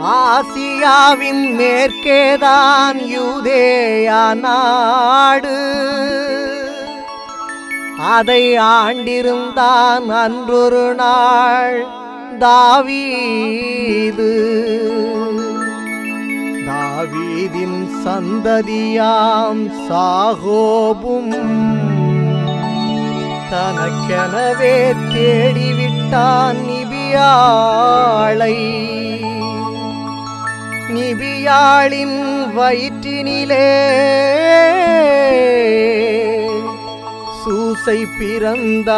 ஆசியாவின் மேற்கேதான் யூதேயா நாடு. அதை ஆண்டிருந்தான் அன்றொரு நாள் தாவீது. தாவீதின் சந்ததியாம் சாகோபும் தனக்கெனவே தேடிவிட்டான் நிபியாளை. நிபியாளின் வயிற்றினிலே. சூசை பிறந்தார்.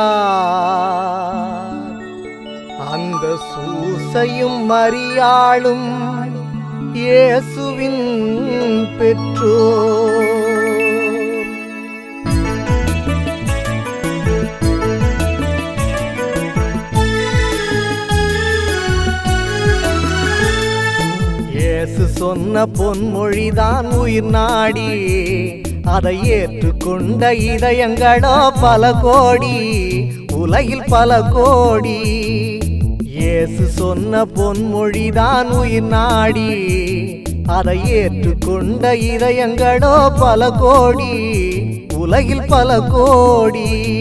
அந்த சூசையும் மறியாளும் இயேசுவின் பெற்றோர். சொன்ன பொன்மொழிதான் உயிர் நாடி. அதை ஏற்றுக்கொண்ட இதயங்களோ பல கோடி. உலகில் பல கோடி. இயேசு சொன்ன பொன்மொழிதான் உயிர் நாடி. அதை ஏற்றுக்கொண்ட இதயங்களோ பல கோடி. உலகில் பல கோடி.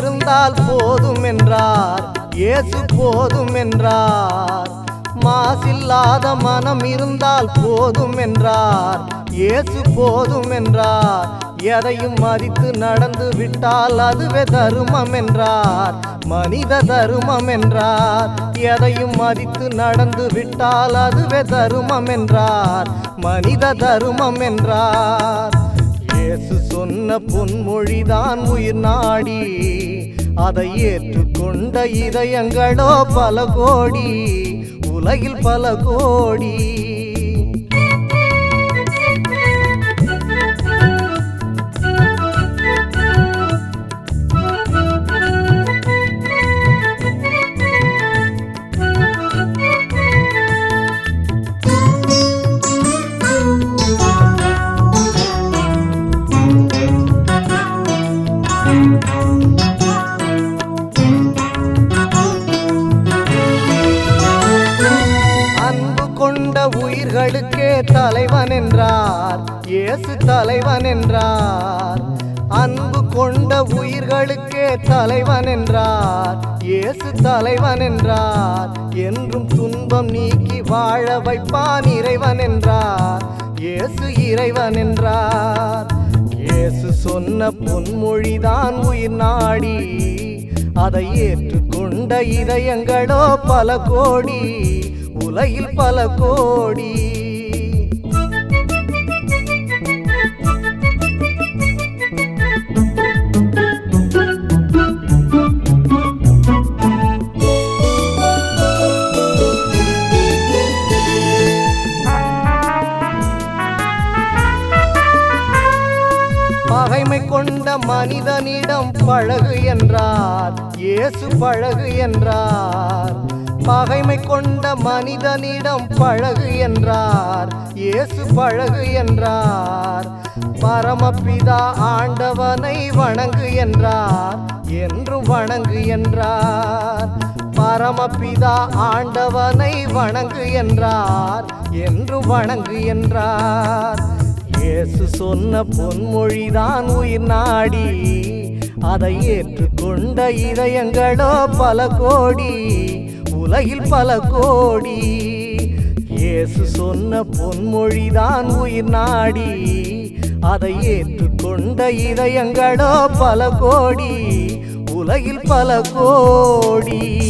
இருந்தால் போதும் என்றார் இயேசு போதும் என்றார் மாசில்லாத மனம் இருந்தால் போதும் என்றார் இயேசு போதும் என்றார் எதையும் மதித்து நடந்து விட்டால் அதுவே தருமம் என்றார் மனித தருமம் என்றார் எதையும் மதித்து நடந்து விட்டால் அதுவே தருமம் என்றார் மனித தருமம் என்றார் இயேசு சொன்ன பொன்மொழிதான் உயிர் நாடி. அதை ஏற்றுக்கொண்ட இதயங்களோ பல கோடி. உலகில் பல கோடி. கொண்ட உயிர்களுக்கே தலைவன் என்றார் இயேசு தலைவன் என்றார் அன்பு கொண்ட உயிர்களுக்கே தலைவன் என்றார் இயேசு தலைவன் என்றார் என்றும் துன்பம் நீக்கி வாழ வைப்பான் இறைவன் என்றார் இயேசு இறைவன் என்றார் இயேசு சொன்ன பொன்மொழிதான் உயிர் நாடி. அதை ஏற்றுக்கொண்ட இதயங்களோ பல கோடி. உலகில் பல கோடி. பகைமை கொண்ட மனிதனிடம் பழகு என்றார். இயேசு பழகு என்றார். பகைமை கொண்ட மனிதனிடம் பழகு என்றார். இயேசு பழகு என்றார். பரமபிதா ஆண்டவனை வணங்கு என்றார். என்றும் வணங்கு என்றார். பரமபிதா ஆண்டவனை வணங்கு என்றார். என்றும் வணங்கு என்றார். இயேசு சொன்ன பொன்மொழிதான் உயிர் நாடி. அதை ஏற்றுக்கொண்ட இதயங்களோ பல கோடி. உலகில் பல கோடி. இயேசு சொன்ன பொன்மொழிதான் உயிர் நாடி. அதை ஏற்றுக்கொண்ட இதயங்களோ பல கோடி. உலகில் பல கோடி.